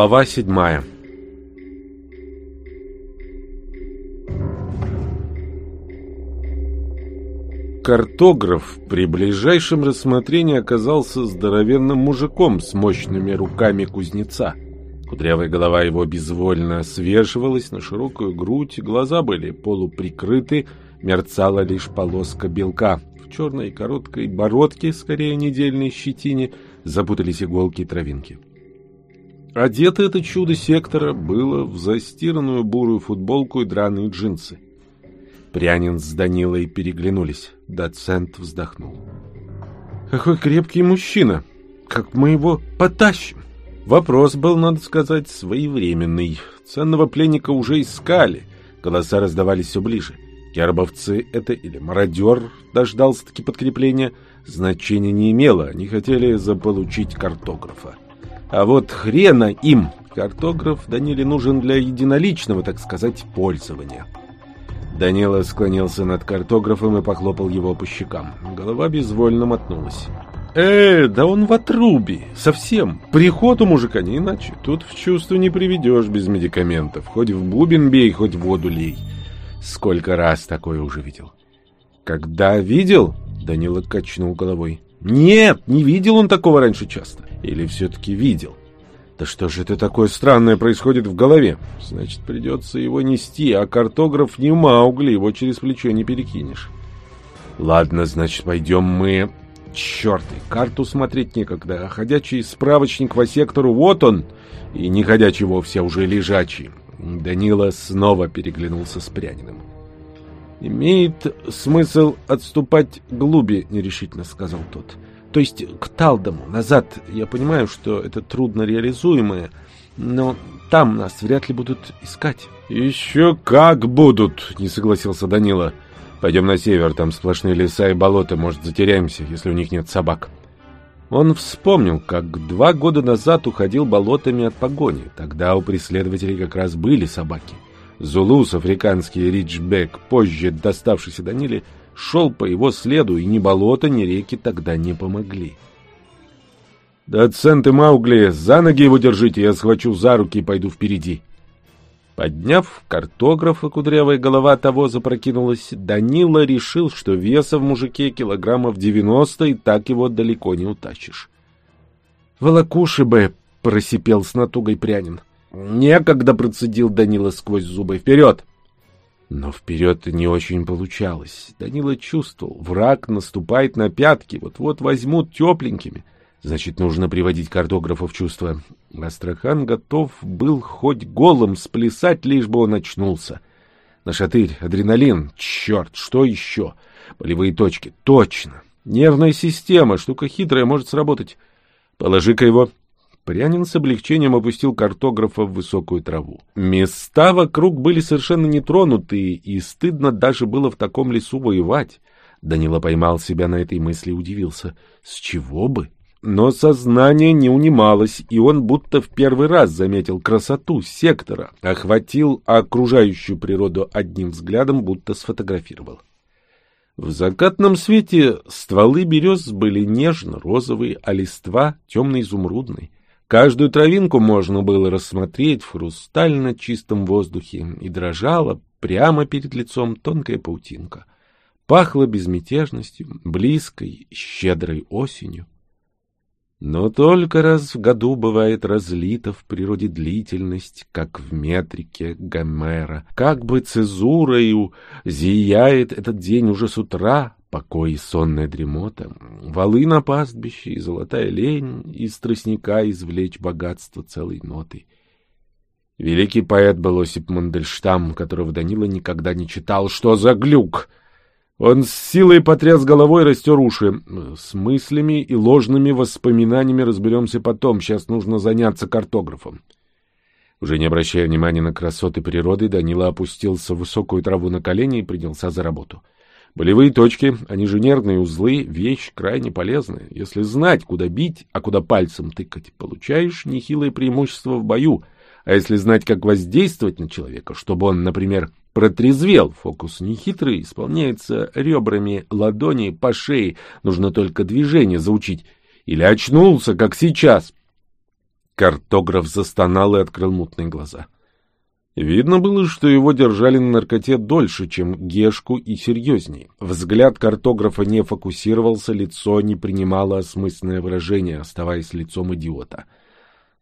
Глава седьмая Картограф при ближайшем рассмотрении оказался здоровенным мужиком с мощными руками кузнеца. Кудрявая голова его безвольно свешивалась на широкую грудь, глаза были полуприкрыты, мерцала лишь полоска белка. В черной короткой бородке, скорее недельной щетине, запутались иголки и травинки. Одето это чудо сектора было в застиранную бурую футболку и драные джинсы. Прянин с Данилой переглянулись. Доцент вздохнул. «Какой крепкий мужчина! Как мы его потащим?» Вопрос был, надо сказать, своевременный. Ценного пленника уже искали. Голоса раздавались все ближе. Кербовцы это или мародер дождался-таки подкрепления, значения не имело. Они хотели заполучить картографа. А вот хрена им! Картограф Даниле нужен для единоличного, так сказать, пользования. Данила склонился над картографом и похлопал его по щекам. Голова безвольно мотнулась. «Э, да он в отрубе. Совсем. Приход у мужика не иначе. Тут в чувство не приведешь без медикаментов. Хоть в бубен бей, хоть воду лей. Сколько раз такое уже видел». «Когда видел?» — Данила качнул головой. «Нет, не видел он такого раньше часто. Или все-таки видел?» Да что же это такое странное происходит в голове? Значит, придется его нести, а картограф не Маугли, его через плечо не перекинешь. Ладно, значит, пойдем мы... Черт, карту смотреть некогда, а ходячий справочник по сектору, вот он, и не ходячий вовсе, а уже лежачий. Данила снова переглянулся с Пряниным. «Имеет смысл отступать глуби», — нерешительно сказал тот. — то есть к Талдому, назад. Я понимаю, что это трудно реализуемое, но там нас вряд ли будут искать. Еще как будут, не согласился Данила. Пойдем на север, там сплошные леса и болота, может, затеряемся, если у них нет собак. Он вспомнил, как два года назад уходил болотами от погони. Тогда у преследователей как раз были собаки. Зулус, африканский ричбек, позже доставшийся Даниле, шел по его следу, и ни болото, ни реки тогда не помогли. «Доцент и Маугли, за ноги его держите, я схвачу за руки и пойду впереди». Подняв картографа, кудрявая голова того запрокинулась, Данила решил, что веса в мужике килограммов девяносто, и так его далеко не утащишь. «Волокуши бы!» — просипел с натугой прянин. «Некогда!» — процедил Данила сквозь зубы. «Вперед!» Но вперед не очень получалось. Данила чувствовал, враг наступает на пятки, вот-вот возьмут тепленькими. Значит, нужно приводить картографа в чувство. Астрахан готов был хоть голым сплясать, лишь бы он очнулся. Нашатырь, адреналин, черт, что еще? Болевые точки, точно. Нервная система, штука хитрая, может сработать. Положи-ка его. Прянин с облегчением опустил картографа в высокую траву. Места вокруг были совершенно нетронутые, и стыдно даже было в таком лесу воевать. Данила поймал себя на этой мысли и удивился. С чего бы? Но сознание не унималось, и он будто в первый раз заметил красоту сектора, охватил окружающую природу одним взглядом, будто сфотографировал. В закатном свете стволы берез были нежно-розовые, а листва темно-изумрудной. Каждую травинку можно было рассмотреть в хрустально чистом воздухе, и дрожала прямо перед лицом тонкая паутинка. Пахло безмятежностью, близкой, щедрой осенью. Но только раз в году бывает разлита в природе длительность, как в метрике Гомера. Как бы цезурою зияет этот день уже с утра, покой и сонная дремота, валы на пастбище и золотая лень из тростника извлечь богатство целой ноты. Великий поэт был Осип Мандельштам, которого Данила никогда не читал. Что за глюк? Он с силой потряс головой и растер уши. С мыслями и ложными воспоминаниями разберемся потом. Сейчас нужно заняться картографом. Уже не обращая внимания на красоты природы, Данила опустился в высокую траву на колени и принялся за работу. — Болевые точки, они же нервные узлы, вещь крайне полезная. Если знать, куда бить, а куда пальцем тыкать, получаешь нехилое преимущество в бою. А если знать, как воздействовать на человека, чтобы он, например, протрезвел, фокус нехитрый, исполняется ребрами ладони по шее, нужно только движение заучить. Или очнулся, как сейчас. Картограф застонал и открыл мутные глаза. Видно было, что его держали на наркоте дольше, чем Гешку и серьезнее. Взгляд картографа не фокусировался, лицо не принимало осмысленное выражение, оставаясь лицом идиота.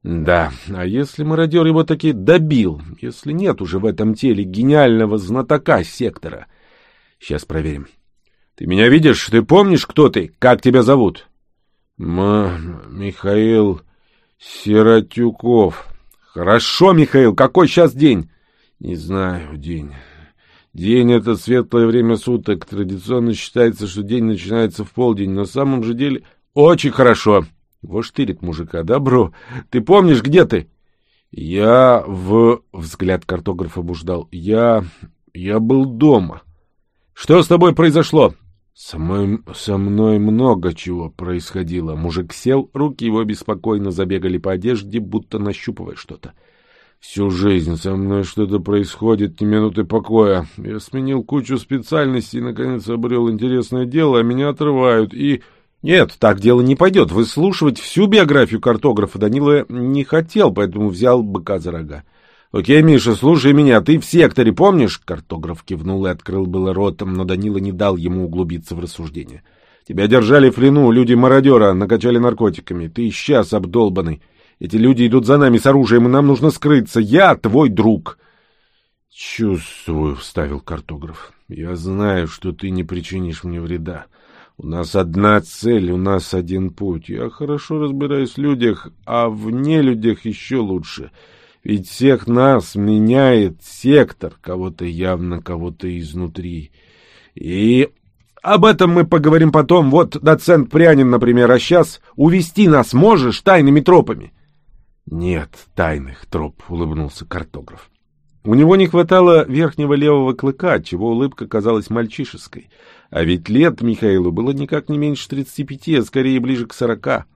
Да, а если мародер его таки добил, если нет уже в этом теле гениального знатока сектора? Сейчас проверим. Ты меня видишь? Ты помнишь, кто ты? Как тебя зовут? М Михаил Сиротюков. Хорошо, Михаил, какой сейчас день? Не знаю, день. День — это светлое время суток. Традиционно считается, что день начинается в полдень. На самом же деле... Очень хорошо. Вот штырит мужика. Добро. Ты помнишь, где ты? Я в... Взгляд картографа буждал. Я... Я был дома. Что с тобой произошло? Со мной, со мной много чего происходило. Мужик сел, руки его беспокойно забегали по одежде, будто нащупывая что-то. Всю жизнь со мной что-то происходит, ни минуты покоя. Я сменил кучу специальностей и, наконец, обрел интересное дело, а меня отрывают. И... Нет, так дело не пойдет. Выслушивать всю биографию картографа Данила не хотел, поэтому взял быка за рога. «Окей, Миша, слушай меня, ты в секторе, помнишь?» Картограф кивнул и открыл было ротом, но Данила не дал ему углубиться в рассуждение. «Тебя держали в плену, люди-мародера, накачали наркотиками. Ты исчез, обдолбанный. Эти люди идут за нами с оружием, и нам нужно скрыться. Я твой друг!» «Чувствую», — вставил картограф. «Я знаю, что ты не причинишь мне вреда. У нас одна цель, у нас один путь. Я хорошо разбираюсь в людях, а в нелюдях еще лучше». Ведь всех нас меняет сектор, кого-то явно, кого-то изнутри. И об этом мы поговорим потом. Вот доцент Прянин, например, а сейчас увести нас можешь тайными тропами? Нет тайных троп, улыбнулся картограф. У него не хватало верхнего левого клыка, чего улыбка казалась мальчишеской. А ведь лет Михаилу было никак не меньше тридцати пяти, а скорее ближе к сорока.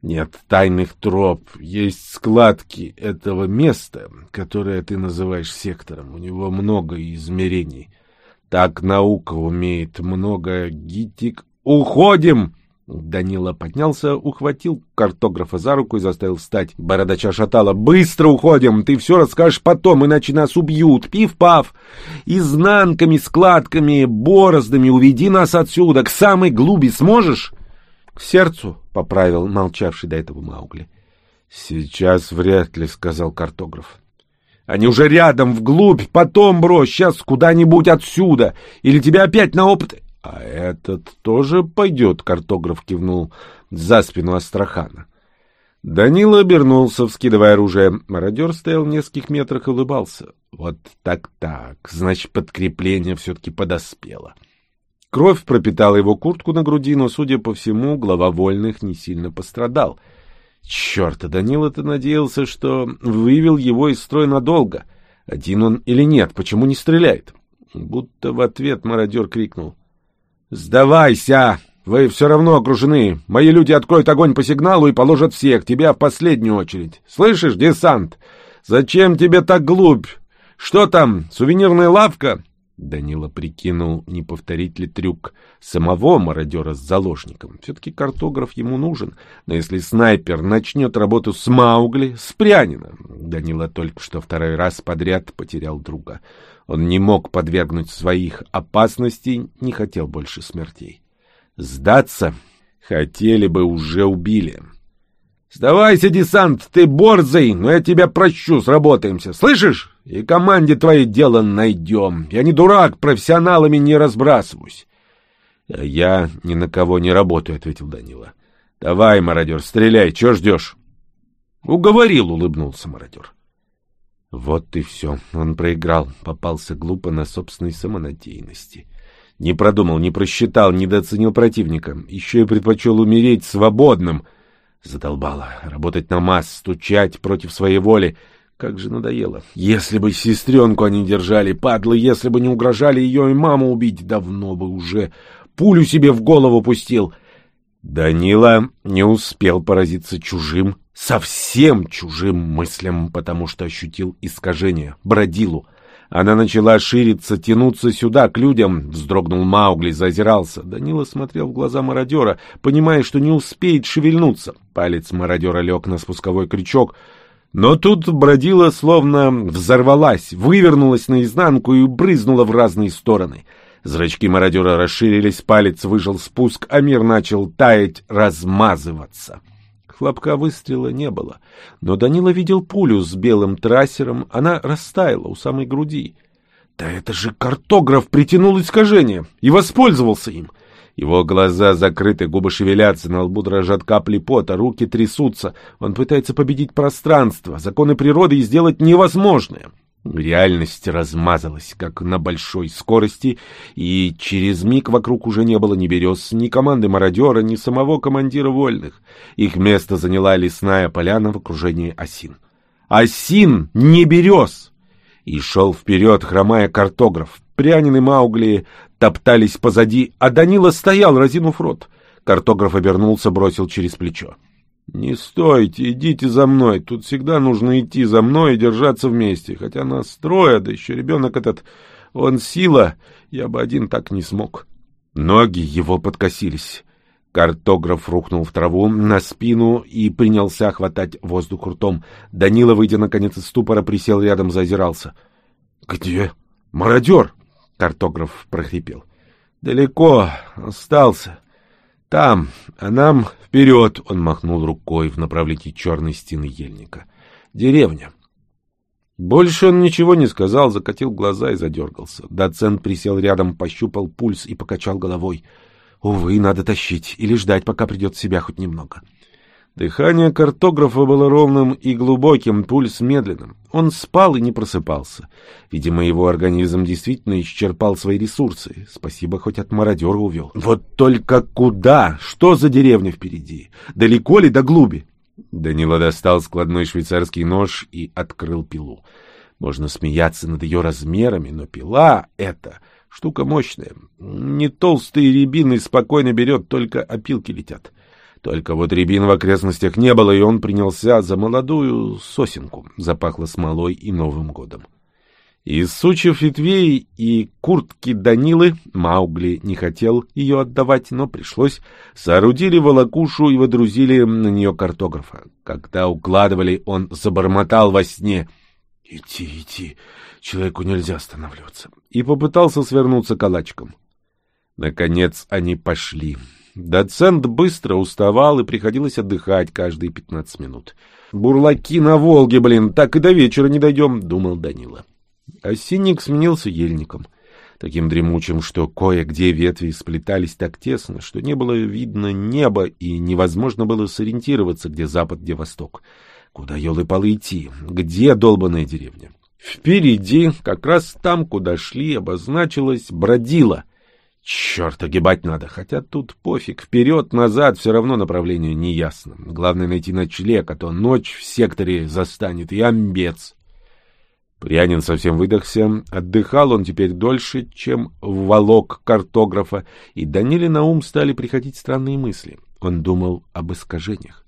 Нет тайных троп, есть складки этого места, которое ты называешь сектором. У него много измерений. Так наука умеет много гитик. Уходим! Данила поднялся, ухватил картографа за руку и заставил встать. Бородача шатала. «Быстро уходим! Ты все расскажешь потом, иначе нас убьют! Пив-пав! Изнанками, складками, бороздами уведи нас отсюда! К самой глуби сможешь?» К сердцу, — поправил молчавший до этого Маугли. — Сейчас вряд ли, — сказал картограф. — Они уже рядом, вглубь, потом брось, сейчас куда-нибудь отсюда, или тебя опять на опыт... — А этот тоже пойдет, — картограф кивнул за спину Астрахана. Данила обернулся, вскидывая оружие. Мародер стоял в нескольких метрах и улыбался. Вот так-так, значит, подкрепление все-таки подоспело. — Кровь пропитала его куртку на груди, но, судя по всему, глава вольных не сильно пострадал. Черт, а Данила-то надеялся, что вывел его из строя надолго. Один он или нет, почему не стреляет? Будто в ответ мародер крикнул. «Сдавайся! Вы все равно окружены. Мои люди откроют огонь по сигналу и положат всех, тебя в последнюю очередь. Слышишь, десант? Зачем тебе так глубь? Что там, сувенирная лавка? Данила прикинул, не повторить ли трюк самого мародера с заложником. Все-таки картограф ему нужен. Но если снайпер начнет работу с Маугли, с Прянина... Данила только что второй раз подряд потерял друга. Он не мог подвергнуть своих опасностей, не хотел больше смертей. Сдаться хотели бы, уже убили. «Сдавайся, десант, ты борзый, но я тебя прощу, сработаемся. Слышишь? И команде твоей дело найдем. Я не дурак, профессионалами не разбрасываюсь». «Я ни на кого не работаю», — ответил Данила. «Давай, мародер, стреляй, чего ждешь?» «Уговорил», — улыбнулся мародер. Вот и все. Он проиграл, попался глупо на собственной самонадеянности. Не продумал, не просчитал, недооценил противника. Еще и предпочел умереть свободным — Задолбало. Работать на масс, стучать против своей воли. Как же надоело. Если бы сестренку они держали, падлы, если бы не угрожали ее и маму убить, давно бы уже пулю себе в голову пустил. Данила не успел поразиться чужим, совсем чужим мыслям, потому что ощутил искажение, бродилу. Она начала шириться, тянуться сюда, к людям. Вздрогнул Маугли, зазирался. Данила смотрел в глаза мародера, понимая, что не успеет шевельнуться. Палец мародера лег на спусковой крючок. Но тут бродила, словно взорвалась, вывернулась наизнанку и брызнула в разные стороны. Зрачки мародера расширились, палец выжил спуск, а мир начал таять, размазываться. Хлопка выстрела не было, но Данила видел пулю с белым трассером, она растаяла у самой груди. Да это же картограф притянул искажение и воспользовался им. Его глаза закрыты, губы шевелятся, на лбу дрожат капли пота, руки трясутся. Он пытается победить пространство, законы природы и сделать невозможное. Реальность размазалась, как на большой скорости, и через миг вокруг уже не было ни берез, ни команды мародера, ни самого командира вольных. Их место заняла лесная поляна в окружении осин. Осин, не берез! И шел вперед, хромая картограф. Прянин и Маугли топтались позади, а Данила стоял, разинув рот. Картограф обернулся, бросил через плечо. «Не стойте, идите за мной. Тут всегда нужно идти за мной и держаться вместе. Хотя нас трое, да еще ребенок этот... Он сила, я бы один так не смог». Ноги его подкосились. Картограф рухнул в траву на спину и принялся хватать воздух ртом. Данила, выйдя наконец из ступора, присел рядом, зазирался. «Где? Мародер!» — картограф прохрипел. «Далеко. Остался. Там. А нам «Вперед!» — он махнул рукой в направлении черной стены ельника. «Деревня». Больше он ничего не сказал, закатил глаза и задергался. Доцент присел рядом, пощупал пульс и покачал головой. «Увы, надо тащить или ждать, пока придет в себя хоть немного». Дыхание картографа было ровным и глубоким, пульс медленным. Он спал и не просыпался. Видимо, его организм действительно исчерпал свои ресурсы. Спасибо, хоть от мародера увел. Вот только куда? Что за деревня впереди? Далеко ли до глуби? Данила достал складной швейцарский нож и открыл пилу. Можно смеяться над ее размерами, но пила — это штука мощная. Не толстые рябины спокойно берет, только опилки летят. Только вот рябин в окрестностях не было, и он принялся за молодую сосенку. Запахло смолой и Новым годом. Из сучьев ветвей и куртки Данилы Маугли не хотел ее отдавать, но пришлось. Соорудили волокушу и водрузили на нее картографа. Когда укладывали, он забормотал во сне. «Идти, идти, человеку нельзя останавливаться». И попытался свернуться калачиком. Наконец они пошли. Доцент быстро уставал и приходилось отдыхать каждые пятнадцать минут. «Бурлаки на Волге, блин, так и до вечера не дойдем», — думал Данила. Осинник сменился ельником, таким дремучим, что кое-где ветви сплетались так тесно, что не было видно неба и невозможно было сориентироваться, где запад, где восток. Куда елы-палы идти? Где долбаная деревня? Впереди, как раз там, куда шли, обозначилась бродила — Черт, огибать надо, хотя тут пофиг, вперед-назад все равно направление неясно. Главное найти ночлег, а то ночь в секторе застанет, и амбец. Прянин совсем выдохся, отдыхал он теперь дольше, чем волок картографа, и Даниле на ум стали приходить странные мысли. Он думал об искажениях.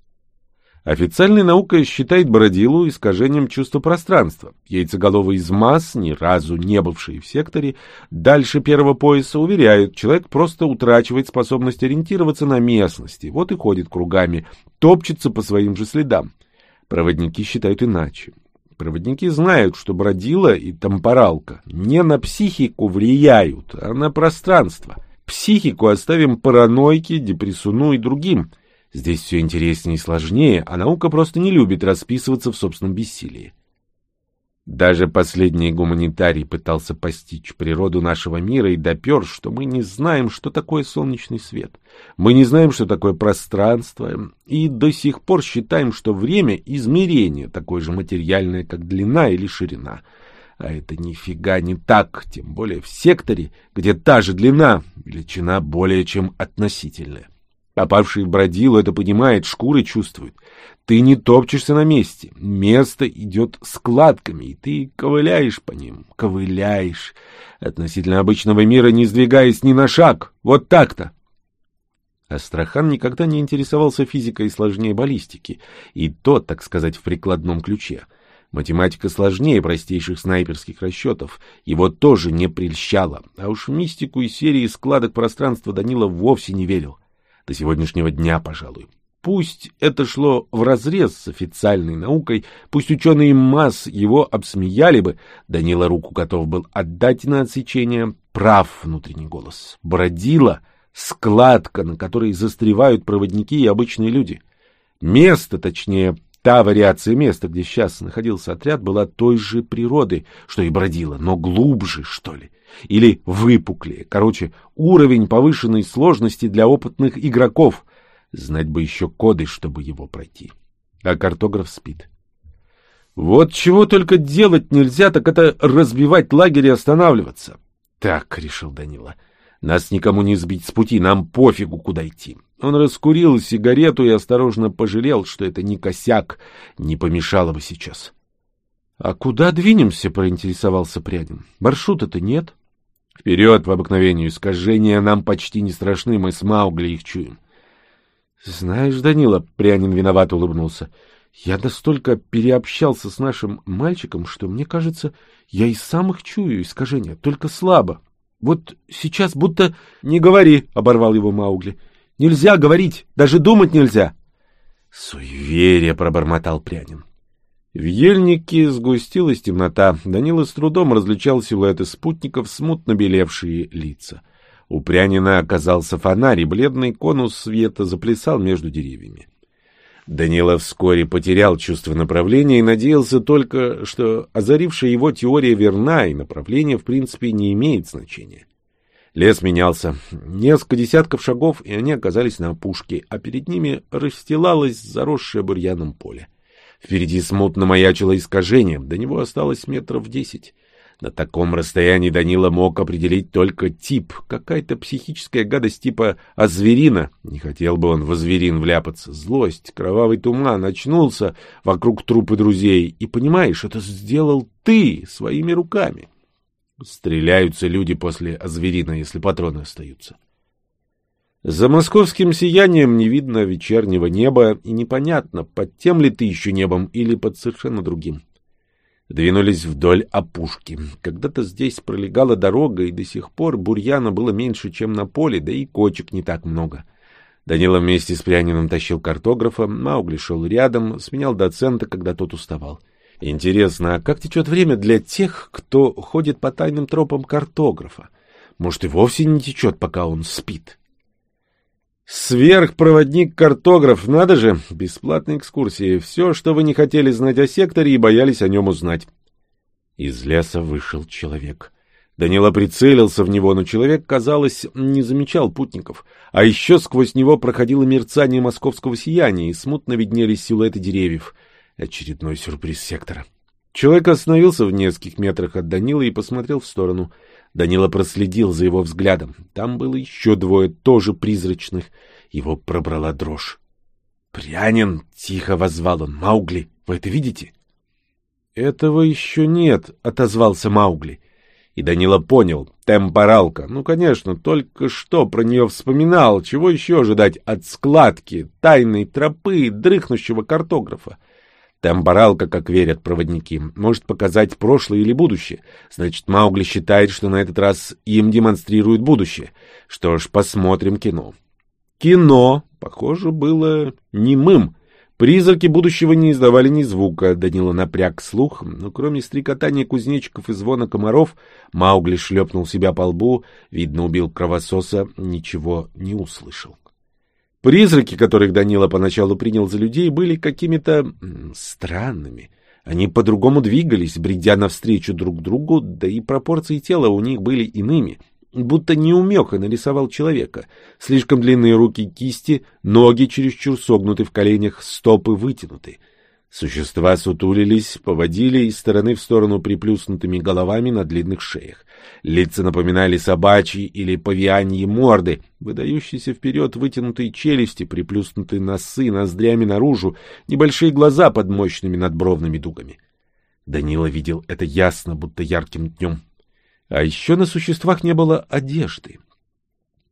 Официальная наука считает бродилу искажением чувства пространства. Яйцеголовый из масс, ни разу не бывший в секторе, дальше первого пояса уверяют, человек просто утрачивает способность ориентироваться на местности, вот и ходит кругами, топчется по своим же следам. Проводники считают иначе. Проводники знают, что бродила и темпоралка не на психику влияют, а на пространство. Психику оставим паранойке, депрессуну и другим – Здесь все интереснее и сложнее, а наука просто не любит расписываться в собственном бессилии. Даже последний гуманитарий пытался постичь природу нашего мира и допер, что мы не знаем, что такое солнечный свет. Мы не знаем, что такое пространство, и до сих пор считаем, что время — измерение, такое же материальное, как длина или ширина. А это нифига не так, тем более в секторе, где та же длина, величина более чем относительная. Попавший в бродилу это понимает, шкуры чувствует. Ты не топчешься на месте, место идет складками, и ты ковыляешь по ним, ковыляешь, относительно обычного мира не сдвигаясь ни на шаг. Вот так-то. Астрахан никогда не интересовался физикой сложнее баллистики, и то, так сказать, в прикладном ключе. Математика сложнее простейших снайперских расчетов. Его тоже не прельщало. А уж в мистику и серии складок пространства Данила вовсе не верил. До сегодняшнего дня, пожалуй. Пусть это шло вразрез с официальной наукой, пусть ученые масс его обсмеяли бы, Данила руку готов был отдать на отсечение, прав внутренний голос. Бродила складка, на которой застревают проводники и обычные люди. Место, точнее, та вариация места, где сейчас находился отряд, была той же природы, что и бродила, но глубже, что ли. Или выпуклее. Короче, уровень повышенной сложности для опытных игроков — Знать бы еще коды, чтобы его пройти. А картограф спит. Вот чего только делать нельзя, так это разбивать лагерь и останавливаться. Так, — решил Данила, — нас никому не сбить с пути, нам пофигу, куда идти. Он раскурил сигарету и осторожно пожалел, что это не косяк, не помешало бы сейчас. — А куда двинемся? — проинтересовался Прядин. — Маршрута-то нет. — Вперед, по обыкновению, искажения нам почти не страшны, мы с Маугли их чуем. —— Знаешь, Данила, — Прянин виновато улыбнулся, — я настолько переобщался с нашим мальчиком, что, мне кажется, я и сам их чую искажения, только слабо. Вот сейчас будто... — Не говори, — оборвал его Маугли. — Нельзя говорить, даже думать нельзя. — Суеверие, — пробормотал Прянин. В ельнике сгустилась темнота. Данила с трудом различал силуэты спутников, смутно белевшие лица. — у Прянина оказался фонарь, и бледный конус света заплясал между деревьями. Данила вскоре потерял чувство направления и надеялся только, что озарившая его теория верна, и направление, в принципе, не имеет значения. Лес менялся. Несколько десятков шагов, и они оказались на опушке, а перед ними расстилалось заросшее бурьяном поле. Впереди смутно маячило искажение, до него осталось метров десять. На таком расстоянии Данила мог определить только тип, какая-то психическая гадость типа озверина. Не хотел бы он в озверин вляпаться. Злость, кровавый туман очнулся вокруг трупы друзей. И понимаешь, это сделал ты своими руками. Стреляются люди после озверина, если патроны остаются. За московским сиянием не видно вечернего неба, и непонятно, под тем ли ты еще небом или под совершенно другим. Двинулись вдоль опушки. Когда-то здесь пролегала дорога, и до сих пор бурьяна было меньше, чем на поле, да и кочек не так много. Данила вместе с Пряниным тащил картографа, Маугли шел рядом, сменял доцента, когда тот уставал. Интересно, а как течет время для тех, кто ходит по тайным тропам картографа? Может, и вовсе не течет, пока он спит? Сверхпроводник-картограф, надо же, бесплатные экскурсии, все, что вы не хотели знать о секторе и боялись о нем узнать. Из леса вышел человек. Данила прицелился в него, но человек, казалось, не замечал путников. А еще сквозь него проходило мерцание московского сияния, и смутно виднелись силуэты деревьев. Очередной сюрприз сектора. Человек остановился в нескольких метрах от Данила и посмотрел в сторону — Данила проследил за его взглядом. Там было еще двое, тоже призрачных. Его пробрала дрожь. «Прянин!» — тихо воззвал он. «Маугли, вы это видите?» «Этого еще нет», — отозвался Маугли. И Данила понял. Темпоралка. Ну, конечно, только что про нее вспоминал. Чего еще ожидать от складки, тайной тропы, дрыхнущего картографа? Темпоралка, как верят проводники, может показать прошлое или будущее. Значит, Маугли считает, что на этот раз им демонстрируют будущее. Что ж, посмотрим кино. Кино, похоже, было немым. Призраки будущего не издавали ни звука. Данила напряг слух, но кроме стрекотания кузнечиков и звона комаров, Маугли шлепнул себя по лбу, видно, убил кровососа, ничего не услышал. Призраки, которых Данила поначалу принял за людей, были какими-то странными. Они по-другому двигались, бредя навстречу друг другу, да и пропорции тела у них были иными, будто неумеха нарисовал человека. Слишком длинные руки кисти, ноги чересчур согнуты в коленях, стопы вытянуты — Существа сутулились, поводили из стороны в сторону приплюснутыми головами на длинных шеях. Лица напоминали собачьи или павианьи морды, выдающиеся вперед вытянутые челюсти, приплюснутые носы, ноздрями наружу, небольшие глаза под мощными надбровными дугами. Данила видел это ясно, будто ярким днем. А еще на существах не было одежды.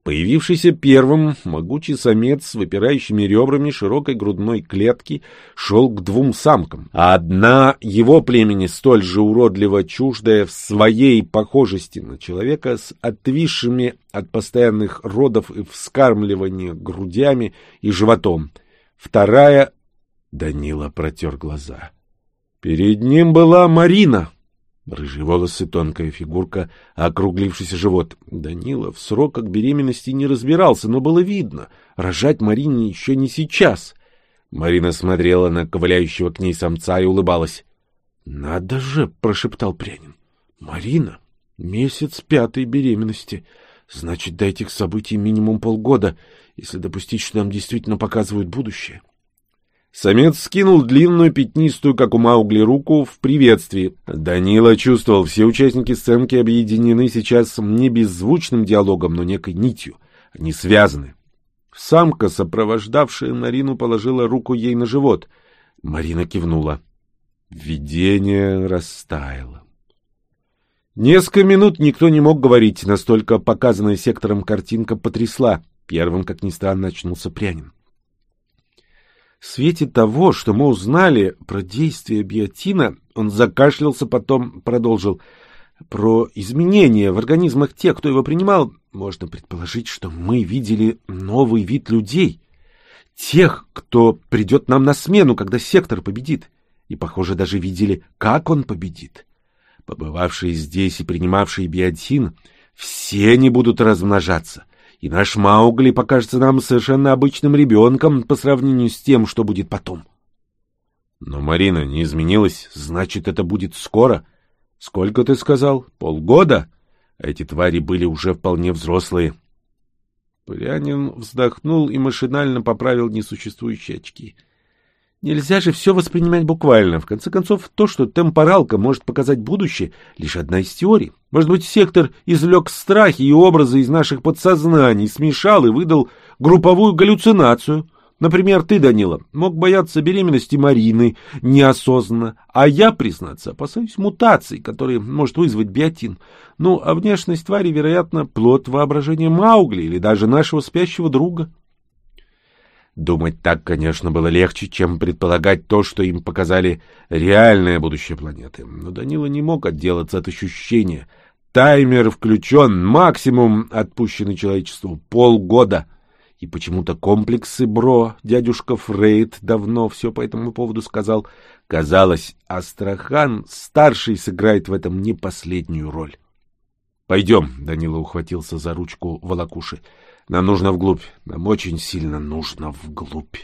Появившийся первым, могучий самец с выпирающими ребрами широкой грудной клетки шел к двум самкам, а одна его племени, столь же уродливо чуждая в своей похожести на человека с отвисшими от постоянных родов и вскармливания грудями и животом. Вторая... Данила протер глаза. Перед ним была Марина, Рыжие волосы, тонкая фигурка, округлившийся живот. Данила в сроках беременности не разбирался, но было видно. Рожать Марине еще не сейчас. Марина смотрела на ковыляющего к ней самца и улыбалась. — Надо же! — прошептал Прянин. — Марина, месяц пятой беременности. Значит, до этих событий минимум полгода, если допустить, что нам действительно показывают будущее. Самец скинул длинную пятнистую, как у Маугли, руку в приветствии. Данила чувствовал, все участники сценки объединены сейчас не беззвучным диалогом, но некой нитью. Они связаны. Самка, сопровождавшая Марину, положила руку ей на живот. Марина кивнула. Видение растаяло. Несколько минут никто не мог говорить, настолько показанная сектором картинка потрясла. Первым, как ни странно, очнулся Прянин. В свете того, что мы узнали про действие биотина, он закашлялся, потом продолжил. Про изменения в организмах тех, кто его принимал, можно предположить, что мы видели новый вид людей. Тех, кто придет нам на смену, когда сектор победит. И, похоже, даже видели, как он победит. Побывавшие здесь и принимавшие биотин, все они будут размножаться и наш Маугли покажется нам совершенно обычным ребенком по сравнению с тем, что будет потом. Но Марина не изменилась, значит, это будет скоро. Сколько ты сказал? Полгода? Эти твари были уже вполне взрослые. Прянин вздохнул и машинально поправил несуществующие очки — Нельзя же все воспринимать буквально. В конце концов, то, что темпоралка может показать будущее, лишь одна из теорий. Может быть, сектор извлек страхи и образы из наших подсознаний, смешал и выдал групповую галлюцинацию. Например, ты, Данила, мог бояться беременности Марины неосознанно, а я, признаться, опасаюсь мутаций, которые может вызвать биотин. Ну, а внешность твари, вероятно, плод воображения Маугли или даже нашего спящего друга. Думать так, конечно, было легче, чем предполагать то, что им показали реальное будущее планеты. Но Данила не мог отделаться от ощущения. Таймер включен, максимум отпущенный человечеству — полгода. И почему-то комплексы Бро, дядюшка Фрейд, давно все по этому поводу сказал. Казалось, Астрахан старший сыграет в этом не последнюю роль. «Пойдем», — Данила ухватился за ручку Волокуши. Нам нужно вглубь. Нам очень сильно нужно вглубь.